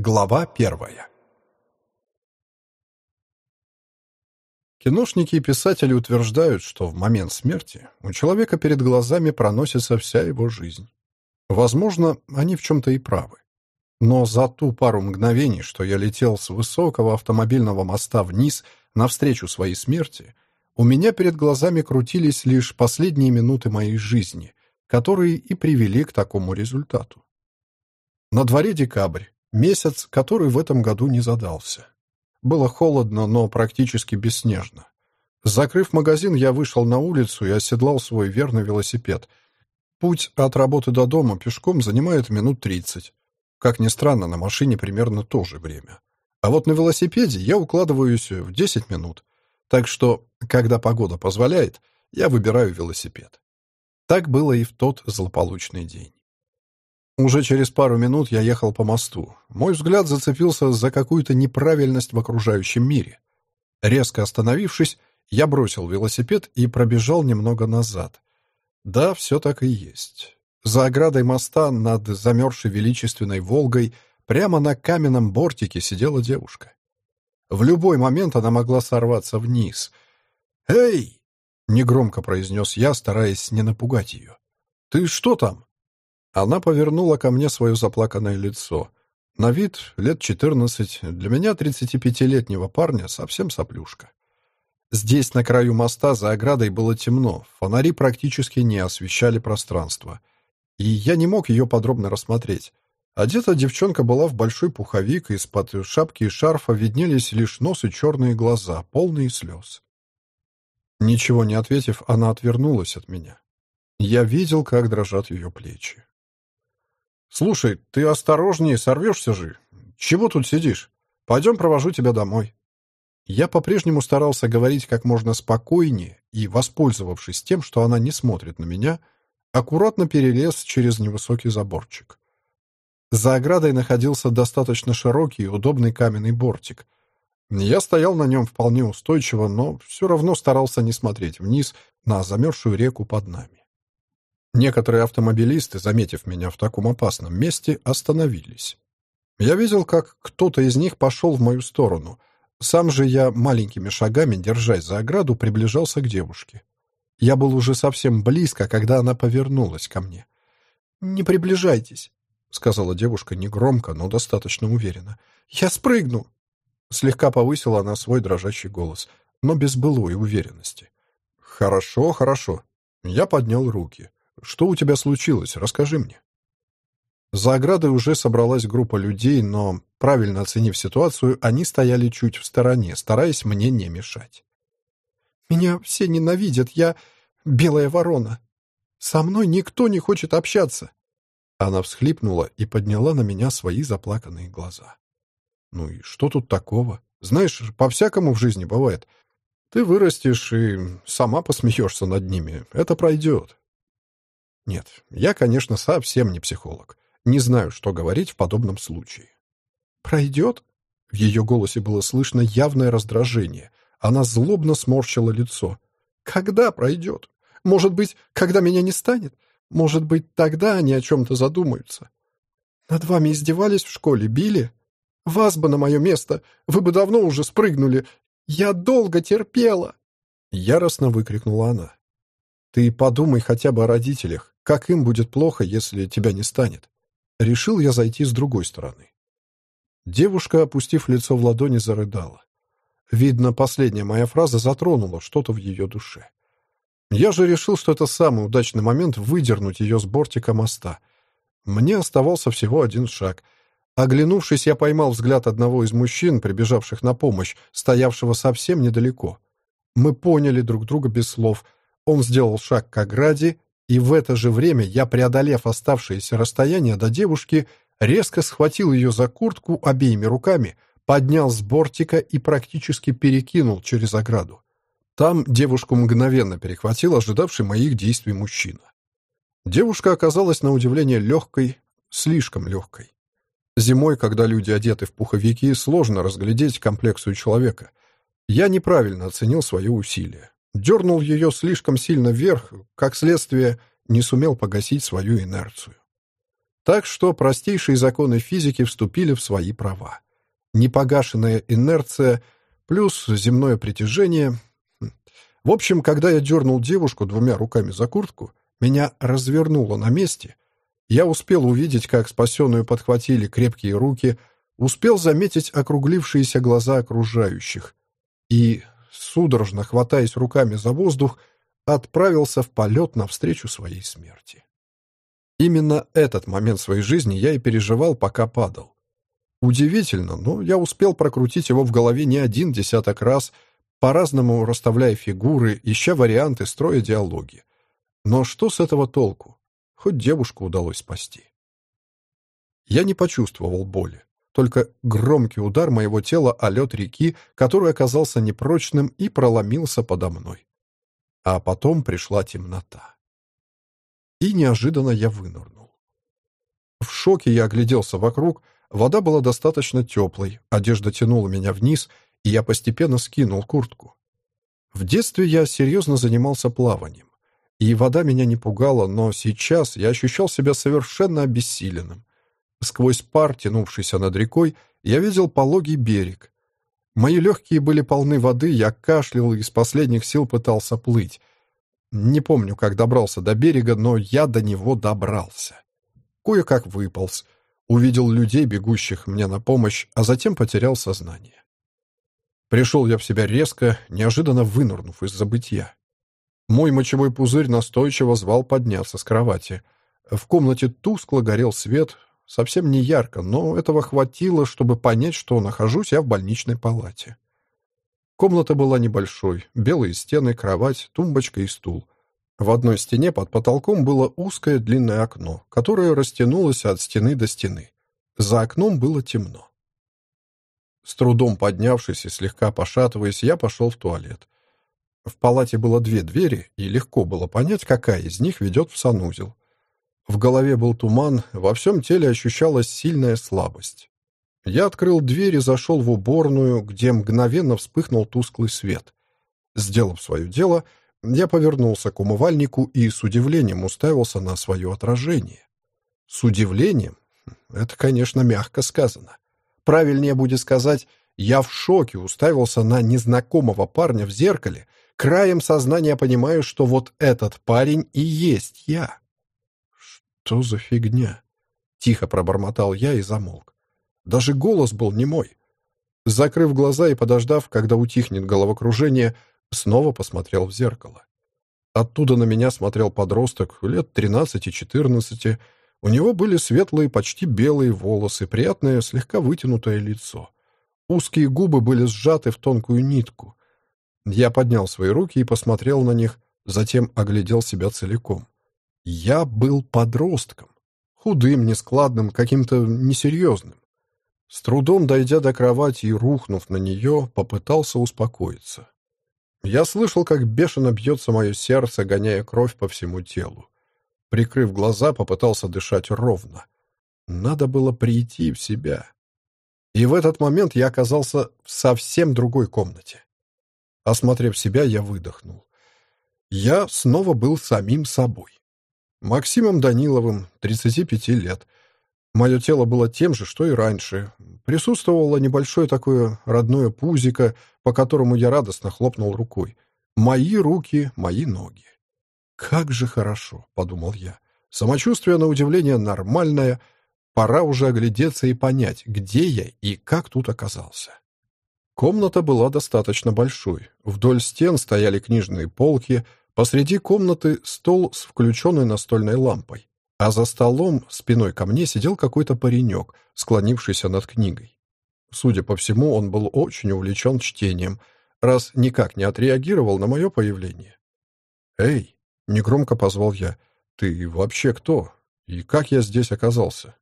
Глава первая Киношники и писатели утверждают, что в момент смерти у человека перед глазами проносится вся его жизнь. Возможно, они в чем-то и правы. Но за ту пару мгновений, что я летел с высокого автомобильного моста вниз навстречу своей смерти, у меня перед глазами крутились лишь последние минуты моей жизни, которые и привели к такому результату. На дворе декабрь, месяц, который в этом году не задался. Было холодно, но практически бесснежно. Закрыв магазин, я вышел на улицу и оседлал свой верный велосипед. Путь от работы до дома пешком занимает минут тридцать. Как ни странно, на машине примерно то же время. А вот на велосипеде я укладываюсь в десять минут. Так что, когда погода позволяет, я выбираю велосипед. Так было и в тот злополучный день. Уже через пару минут я ехал по мосту. Мой взгляд зацепился за какую-то неправильность в окружающем мире. Резко остановившись, я бросил велосипед и пробежал немного назад. Да, все так и есть. За оградой моста над замерзшей величественной Волгой прямо на каменном бортике сидела девушка. В любой момент она могла сорваться вниз. «Эй!» — негромко произнес я, стараясь не напугать ее. «Ты что там?» Она повернула ко мне свое заплаканное лицо. На вид лет четырнадцать, для меня тридцатипятилетнего парня совсем соплюшка. Здесь, на краю моста, за оградой было темно, фонари практически не освещали пространство. И я не мог ее подробно рассмотреть. Одета девчонка была в большой пуховик, из-под шапки и шарфа виднелись лишь нос и черные глаза, полные слез. Ничего не ответив, она отвернулась от меня. Я видел, как дрожат ее плечи. «Слушай, ты осторожнее, сорвешься же. Чего тут сидишь? Пойдем провожу тебя домой». Я по-прежнему старался говорить как можно спокойнее и, воспользовавшись тем, что она не смотрит на меня, аккуратно перелез через невысокий заборчик. За оградой находился достаточно широкий и удобный каменный бортик. Я стоял на нем вполне устойчиво, но все равно старался не смотреть вниз на замерзшую реку под нами. Некоторые автомобилисты, заметив меня в таком опасном месте, остановились. Я видел, как кто-то из них пошел в мою сторону. Сам же я, маленькими шагами, держась за ограду, приближался к девушке. Я был уже совсем близко, когда она повернулась ко мне. «Не приближайтесь», — сказала девушка негромко, но достаточно уверенно. «Я спрыгну!» Слегка повысила она свой дрожащий голос, но без былой уверенности. «Хорошо, хорошо». Я поднял руки. Что у тебя случилось? Расскажи мне». За оградой уже собралась группа людей, но, правильно оценив ситуацию, они стояли чуть в стороне, стараясь мне не мешать. «Меня все ненавидят, я белая ворона. Со мной никто не хочет общаться». Она всхлипнула и подняла на меня свои заплаканные глаза. «Ну и что тут такого? Знаешь, по-всякому в жизни бывает. Ты вырастешь и сама посмеешься над ними. Это пройдет. Нет, я, конечно, совсем не психолог. Не знаю, что говорить в подобном случае. «Пройдет?» В ее голосе было слышно явное раздражение. Она злобно сморщила лицо. «Когда пройдет? Может быть, когда меня не станет? Может быть, тогда они о чем-то задумаются? Над вами издевались в школе, били? Вас бы на мое место, вы бы давно уже спрыгнули. Я долго терпела!» Яростно выкрикнула она. «Ты подумай хотя бы о родителях. Как им будет плохо, если тебя не станет? Решил я зайти с другой стороны. Девушка, опустив лицо в ладони, зарыдала. Видно, последняя моя фраза затронула что-то в ее душе. Я же решил, что это самый удачный момент выдернуть ее с бортика моста. Мне оставался всего один шаг. Оглянувшись, я поймал взгляд одного из мужчин, прибежавших на помощь, стоявшего совсем недалеко. Мы поняли друг друга без слов. Он сделал шаг к ограде, и в это же время я, преодолев оставшееся расстояние до девушки, резко схватил ее за куртку обеими руками, поднял с бортика и практически перекинул через ограду. Там девушку мгновенно перехватил ожидавший моих действий мужчина. Девушка оказалась на удивление легкой, слишком легкой. Зимой, когда люди одеты в пуховики, сложно разглядеть комплекцию человека. Я неправильно оценил свое усилие. Дернул ее слишком сильно вверх, как следствие, не сумел погасить свою инерцию. Так что простейшие законы физики вступили в свои права. Непогашенная инерция плюс земное притяжение. В общем, когда я дернул девушку двумя руками за куртку, меня развернуло на месте. Я успел увидеть, как спасенную подхватили крепкие руки, успел заметить округлившиеся глаза окружающих и, судорожно хватаясь руками за воздух, отправился в полет навстречу своей смерти. Именно этот момент своей жизни я и переживал, пока падал. Удивительно, но я успел прокрутить его в голове не один десяток раз, по-разному расставляя фигуры, ища варианты, строя диалоги. Но что с этого толку? Хоть девушку удалось спасти. Я не почувствовал боли, только громкий удар моего тела о лед реки, который оказался непрочным и проломился подо мной. А потом пришла темнота. И неожиданно я вынырнул. В шоке я огляделся вокруг, вода была достаточно теплой, одежда тянула меня вниз, и я постепенно скинул куртку. В детстве я серьезно занимался плаванием, и вода меня не пугала, но сейчас я ощущал себя совершенно обессиленным. Сквозь пар, тянувшийся над рекой, я видел пологий берег. Мои легкие были полны воды, я кашлял и из последних сил пытался плыть. Не помню, как добрался до берега, но я до него добрался. Кое-как выполз, увидел людей, бегущих мне на помощь, а затем потерял сознание. Пришел я в себя резко, неожиданно вынырнув из забытья. Мой мочевой пузырь настойчиво звал подняться с кровати. В комнате тускло горел свет, совсем не ярко, но этого хватило, чтобы понять, что нахожусь я в больничной палате. Комната была небольшой, белые стены, кровать, тумбочка и стул. В одной стене под потолком было узкое длинное окно, которое растянулось от стены до стены. За окном было темно. С трудом поднявшись и слегка пошатываясь, я пошел в туалет. В палате было две двери, и легко было понять, какая из них ведет в санузел. В голове был туман, во всем теле ощущалась сильная слабость. Я открыл дверь и зашел в уборную, где мгновенно вспыхнул тусклый свет. Сделав свое дело, я повернулся к умывальнику и с удивлением уставился на свое отражение. С удивлением? Это, конечно, мягко сказано. Правильнее будет сказать, я в шоке уставился на незнакомого парня в зеркале, краем сознания понимаю, что вот этот парень и есть я. «Что за фигня?» — тихо пробормотал я и замолк. Даже голос был не мой. Закрыв глаза и подождав, когда утихнет головокружение, снова посмотрел в зеркало. Оттуда на меня смотрел подросток лет тринадцати-четырнадцати. У него были светлые, почти белые волосы, приятное, слегка вытянутое лицо. Узкие губы были сжаты в тонкую нитку. Я поднял свои руки и посмотрел на них, затем оглядел себя целиком. Я был подростком. Худым, нескладным, каким-то несерьезным. С трудом дойдя до кровати и рухнув на нее, попытался успокоиться. Я слышал, как бешено бьется мое сердце, гоняя кровь по всему телу. Прикрыв глаза, попытался дышать ровно. Надо было прийти в себя. И в этот момент я оказался в совсем другой комнате. Осмотрев себя, я выдохнул. Я снова был самим собой. Максимом Даниловым, 35 лет — Мое тело было тем же, что и раньше. Присутствовало небольшое такое родное пузико, по которому я радостно хлопнул рукой. Мои руки, мои ноги. «Как же хорошо», — подумал я. «Самочувствие, на удивление, нормальное. Пора уже оглядеться и понять, где я и как тут оказался». Комната была достаточно большой. Вдоль стен стояли книжные полки, посреди комнаты стол с включенной настольной лампой а за столом спиной ко мне сидел какой-то паренек, склонившийся над книгой. Судя по всему, он был очень увлечен чтением, раз никак не отреагировал на мое появление. «Эй!» — негромко позвал я. «Ты вообще кто? И как я здесь оказался?»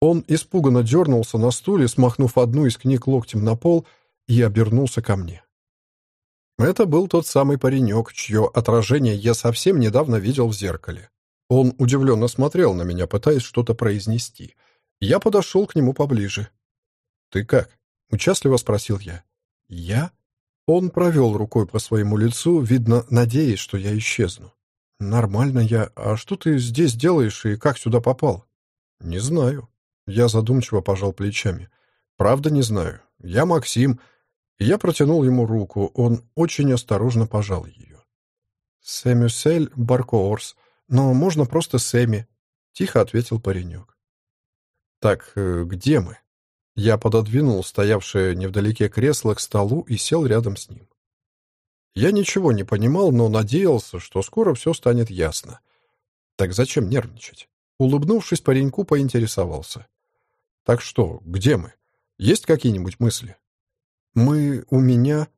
Он испуганно дернулся на стуле, смахнув одну из книг локтем на пол, и обернулся ко мне. Это был тот самый паренек, чье отражение я совсем недавно видел в зеркале. Он удивленно смотрел на меня, пытаясь что-то произнести. Я подошел к нему поближе. «Ты как?» — участливо спросил я. «Я?» Он провел рукой по своему лицу, видно, надеясь, что я исчезну. «Нормально я. А что ты здесь делаешь и как сюда попал?» Не знаю. Я задумчиво пожал плечами. Правда не знаю. Я Максим. Я протянул ему руку. Он очень осторожно пожал ее. Сэмюсель Баркоорс. Но можно просто Сэмми. Тихо ответил паренек. Так, э, где мы? Я пододвинул стоявшее невдалеке кресло к столу и сел рядом с ним. Я ничего не понимал, но надеялся, что скоро все станет ясно. Так зачем нервничать? Улыбнувшись, пареньку поинтересовался. «Так что, где мы? Есть какие-нибудь мысли?» «Мы у меня...»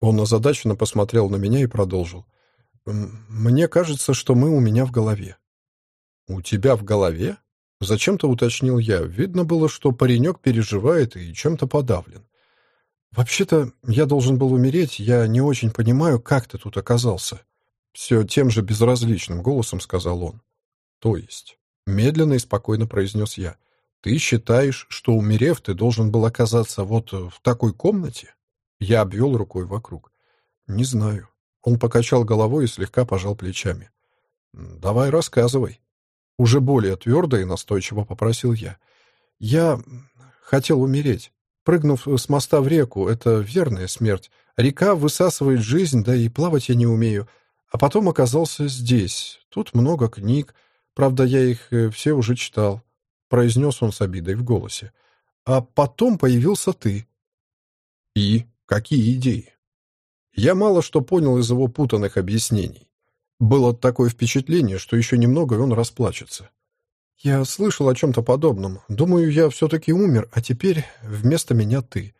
Он озадаченно посмотрел на меня и продолжил. «Мне кажется, что мы у меня в голове». «У тебя в голове?» Зачем-то уточнил я. Видно было, что паренек переживает и чем-то подавлен. «Вообще-то, я должен был умереть, я не очень понимаю, как ты тут оказался». Все тем же безразличным голосом сказал он. «То есть?» Медленно и спокойно произнес я. «Ты считаешь, что, умерев, ты должен был оказаться вот в такой комнате?» Я обвел рукой вокруг. «Не знаю». Он покачал головой и слегка пожал плечами. «Давай рассказывай». Уже более твердо и настойчиво попросил я. «Я хотел умереть. Прыгнув с моста в реку, это верная смерть. Река высасывает жизнь, да и плавать я не умею. А потом оказался здесь. Тут много книг. Правда, я их э, все уже читал. Произнес он с обидой в голосе. А потом появился ты. И какие идеи? Я мало что понял из его путанных объяснений. Было такое впечатление, что еще немного, и он расплачется. «Я слышал о чем-то подобном. Думаю, я все-таки умер, а теперь вместо меня ты».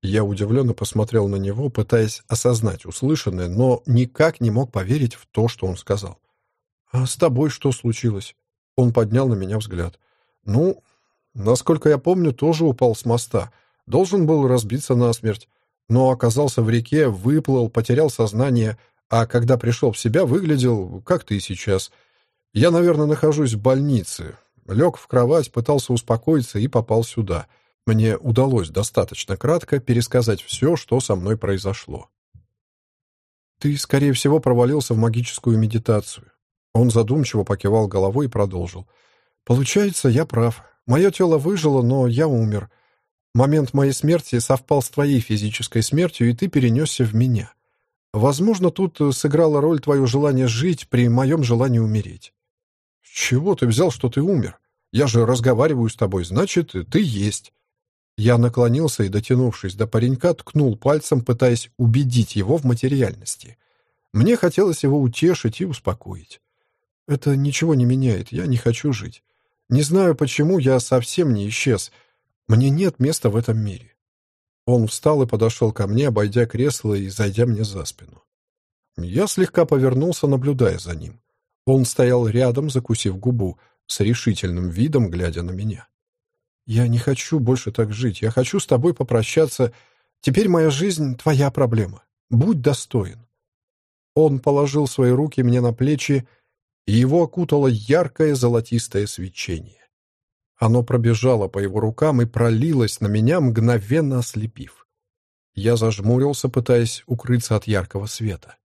Я удивленно посмотрел на него, пытаясь осознать услышанное, но никак не мог поверить в то, что он сказал. «А с тобой что случилось?» Он поднял на меня взгляд. «Ну, насколько я помню, тоже упал с моста. Должен был разбиться насмерть, но оказался в реке, выплыл, потерял сознание, а когда пришел в себя, выглядел, как ты сейчас. Я, наверное, нахожусь в больнице. Лег в кровать, пытался успокоиться и попал сюда. Мне удалось достаточно кратко пересказать все, что со мной произошло. Ты, скорее всего, провалился в магическую медитацию. Он задумчиво покивал головой и продолжил. Получается, я прав. Мое тело выжило, но я умер. Момент моей смерти совпал с твоей физической смертью, и ты перенесся в меня. Возможно, тут э, сыграло роль твое желание жить при моем желании умереть. С чего ты взял, что ты умер? Я же разговариваю с тобой, значит, ты есть. Я наклонился и, дотянувшись до паренька, ткнул пальцем, пытаясь убедить его в материальности. Мне хотелось его утешить и успокоить. Это ничего не меняет, я не хочу жить. Не знаю, почему я совсем не исчез. Мне нет места в этом мире. Он встал и подошел ко мне, обойдя кресло и зайдя мне за спину. Я слегка повернулся, наблюдая за ним. Он стоял рядом, закусив губу, с решительным видом, глядя на меня. «Я не хочу больше так жить. Я хочу с тобой попрощаться. Теперь моя жизнь — твоя проблема. Будь достоин». Он положил свои руки мне на плечи, и его окутало яркое золотистое свечение. Оно пробежало по его рукам и пролилось на меня, мгновенно ослепив. Я зажмурился, пытаясь укрыться от яркого света.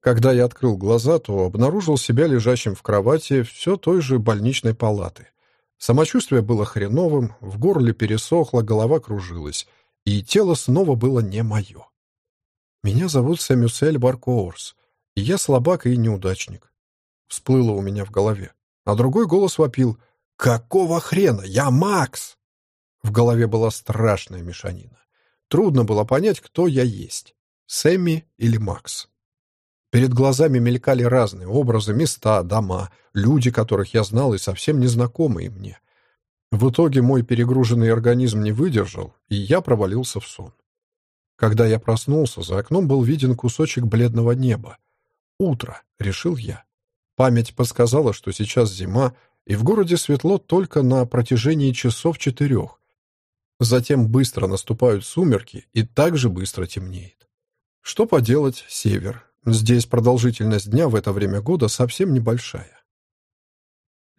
Когда я открыл глаза, то обнаружил себя лежащим в кровати все той же больничной палаты. Самочувствие было хреновым, в горле пересохло, голова кружилась, и тело снова было не мое. Меня зовут Сэмюсель Баркоурс, и я слабак и неудачник. Всплыло у меня в голове. А другой голос вопил — «Какого хрена? Я Макс!» В голове была страшная мешанина. Трудно было понять, кто я есть. Сэмми или Макс. Перед глазами мелькали разные образы, места, дома, люди, которых я знал и совсем незнакомые мне. В итоге мой перегруженный организм не выдержал, и я провалился в сон. Когда я проснулся, за окном был виден кусочек бледного неба. «Утро», — решил я. Память подсказала, что сейчас зима, и в городе светло только на протяжении часов четырех. Затем быстро наступают сумерки, и также быстро темнеет. Что поделать, север. Здесь продолжительность дня в это время года совсем небольшая.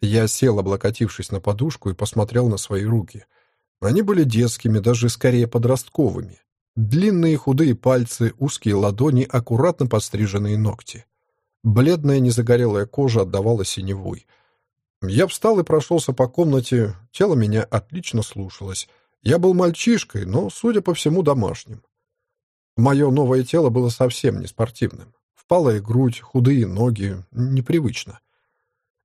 Я сел, облокотившись на подушку, и посмотрел на свои руки. Они были детскими, даже скорее подростковыми. Длинные худые пальцы, узкие ладони, аккуратно подстриженные ногти. Бледная незагорелая кожа отдавала синевой — Я встал и прошелся по комнате, тело меня отлично слушалось. Я был мальчишкой, но, судя по всему, домашним. Мое новое тело было совсем не спортивным. Впалая грудь, худые ноги. Непривычно.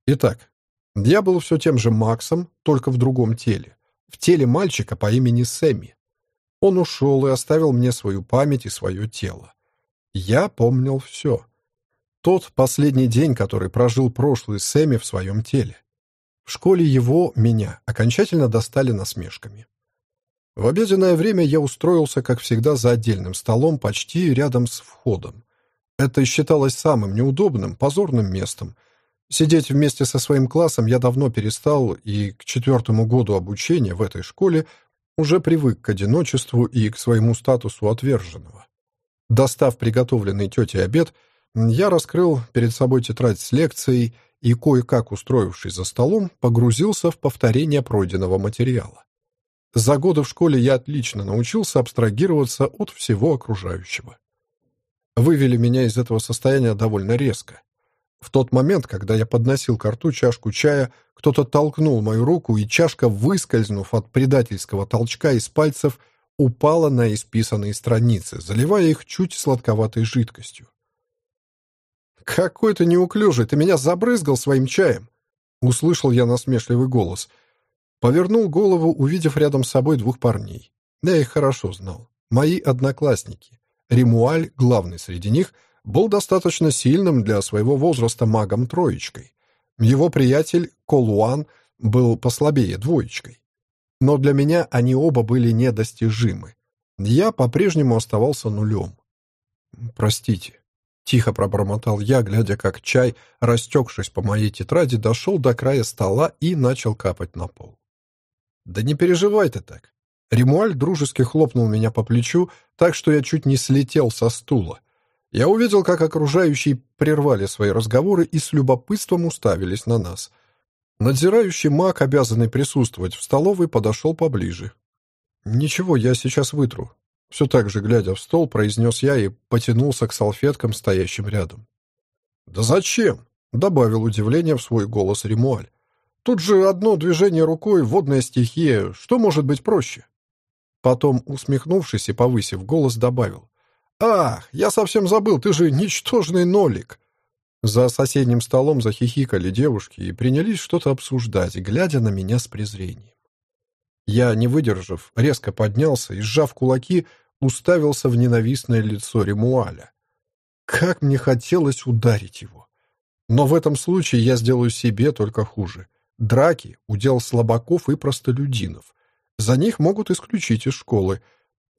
Итак, я был все тем же Максом, только в другом теле. В теле мальчика по имени Сэмми. Он ушел и оставил мне свою память и свое тело. Я помнил все. Тот последний день, который прожил прошлый Сэмми в своем теле. В школе его, меня, окончательно достали насмешками. В обеденное время я устроился, как всегда, за отдельным столом, почти рядом с входом. Это считалось самым неудобным, позорным местом. Сидеть вместе со своим классом я давно перестал, и к четвертому году обучения в этой школе уже привык к одиночеству и к своему статусу отверженного. Достав приготовленный тетей обед, я раскрыл перед собой тетрадь с лекцией и, кое-как устроившись за столом, погрузился в повторение пройденного материала. За годы в школе я отлично научился абстрагироваться от всего окружающего. Вывели меня из этого состояния довольно резко. В тот момент, когда я подносил к рту чашку чая, кто-то толкнул мою руку, и чашка, выскользнув от предательского толчка из пальцев, упала на исписанные страницы, заливая их чуть сладковатой жидкостью. «Какой ты неуклюжий! Ты меня забрызгал своим чаем!» Услышал я насмешливый голос — Повернул голову, увидев рядом с собой двух парней. Я их хорошо знал. Мои одноклассники. Римуаль, главный среди них, был достаточно сильным для своего возраста магом-троечкой. Его приятель Колуан был послабее двоечкой. Но для меня они оба были недостижимы. Я по-прежнему оставался нулем. «Простите», — тихо пробормотал я, глядя, как чай, растекшись по моей тетради, дошел до края стола и начал капать на пол. «Да не переживай ты так». Римуаль дружески хлопнул меня по плечу, так что я чуть не слетел со стула. Я увидел, как окружающие прервали свои разговоры и с любопытством уставились на нас. Надзирающий маг, обязанный присутствовать в столовой, подошел поближе. «Ничего, я сейчас вытру». Все так же, глядя в стол, произнес я и потянулся к салфеткам, стоящим рядом. «Да зачем?» — добавил удивление в свой голос Римуаль. Тут же одно движение рукой, водная стихия. Что может быть проще? Потом, усмехнувшись и повысив голос, добавил. «Ах, я совсем забыл, ты же ничтожный нолик!» За соседним столом захихикали девушки и принялись что-то обсуждать, глядя на меня с презрением. Я, не выдержав, резко поднялся и, сжав кулаки, уставился в ненавистное лицо Ремуаля. Как мне хотелось ударить его! Но в этом случае я сделаю себе только хуже. Драки — удел слабаков и простолюдинов. За них могут исключить из школы,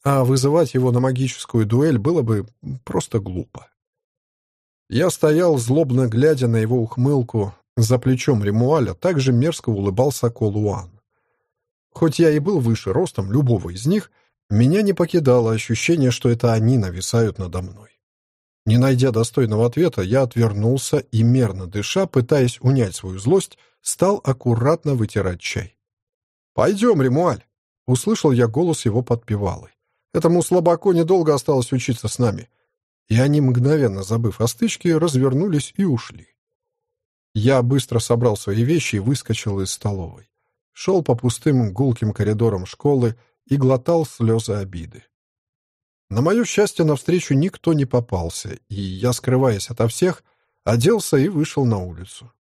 а вызывать его на магическую дуэль было бы просто глупо. Я стоял, злобно глядя на его ухмылку. За плечом Ремуаля также мерзко улыбался Колуан. Хоть я и был выше ростом любого из них, меня не покидало ощущение, что это они нависают надо мной. Не найдя достойного ответа, я отвернулся и, мерно дыша, пытаясь унять свою злость, стал аккуратно вытирать чай. «Пойдем, Ремуаль!» — услышал я голос его подпевалы. «Этому слабаку недолго осталось учиться с нами». И они, мгновенно забыв о стычке, развернулись и ушли. Я быстро собрал свои вещи и выскочил из столовой. Шел по пустым гулким коридорам школы и глотал слезы обиды. На мое счастье, навстречу никто не попался, и я, скрываясь ото всех, оделся и вышел на улицу.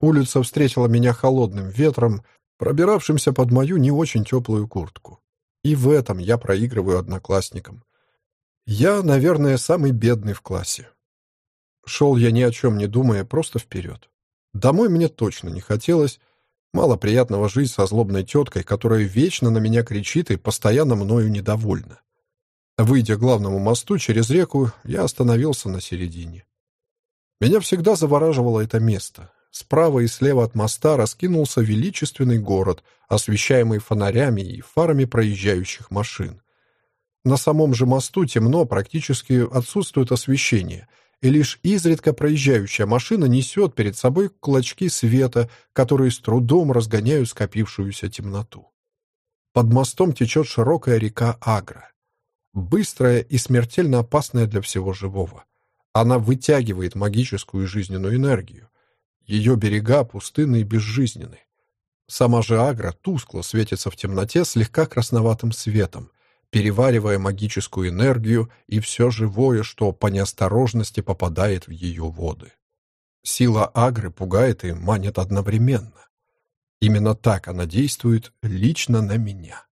Улица встретила меня холодным ветром, пробиравшимся под мою не очень теплую куртку. И в этом я проигрываю одноклассникам. Я, наверное, самый бедный в классе. Шел я ни о чем не думая, просто вперед. Домой мне точно не хотелось. Мало приятного жить со злобной теткой, которая вечно на меня кричит и постоянно мною недовольна. Выйдя к главному мосту через реку, я остановился на середине. Меня всегда завораживало это место. Справа и слева от моста раскинулся величественный город, освещаемый фонарями и фарами проезжающих машин. На самом же мосту темно, практически отсутствует освещение, и лишь изредка проезжающая машина несет перед собой клочки света, которые с трудом разгоняют скопившуюся темноту. Под мостом течет широкая река Агра быстрая и смертельно опасная для всего живого. Она вытягивает магическую и жизненную энергию. Ее берега пустынны и безжизненны. Сама же Агра тускло светится в темноте слегка красноватым светом, переваривая магическую энергию и все живое, что по неосторожности попадает в ее воды. Сила Агры пугает и манит одновременно. Именно так она действует лично на меня.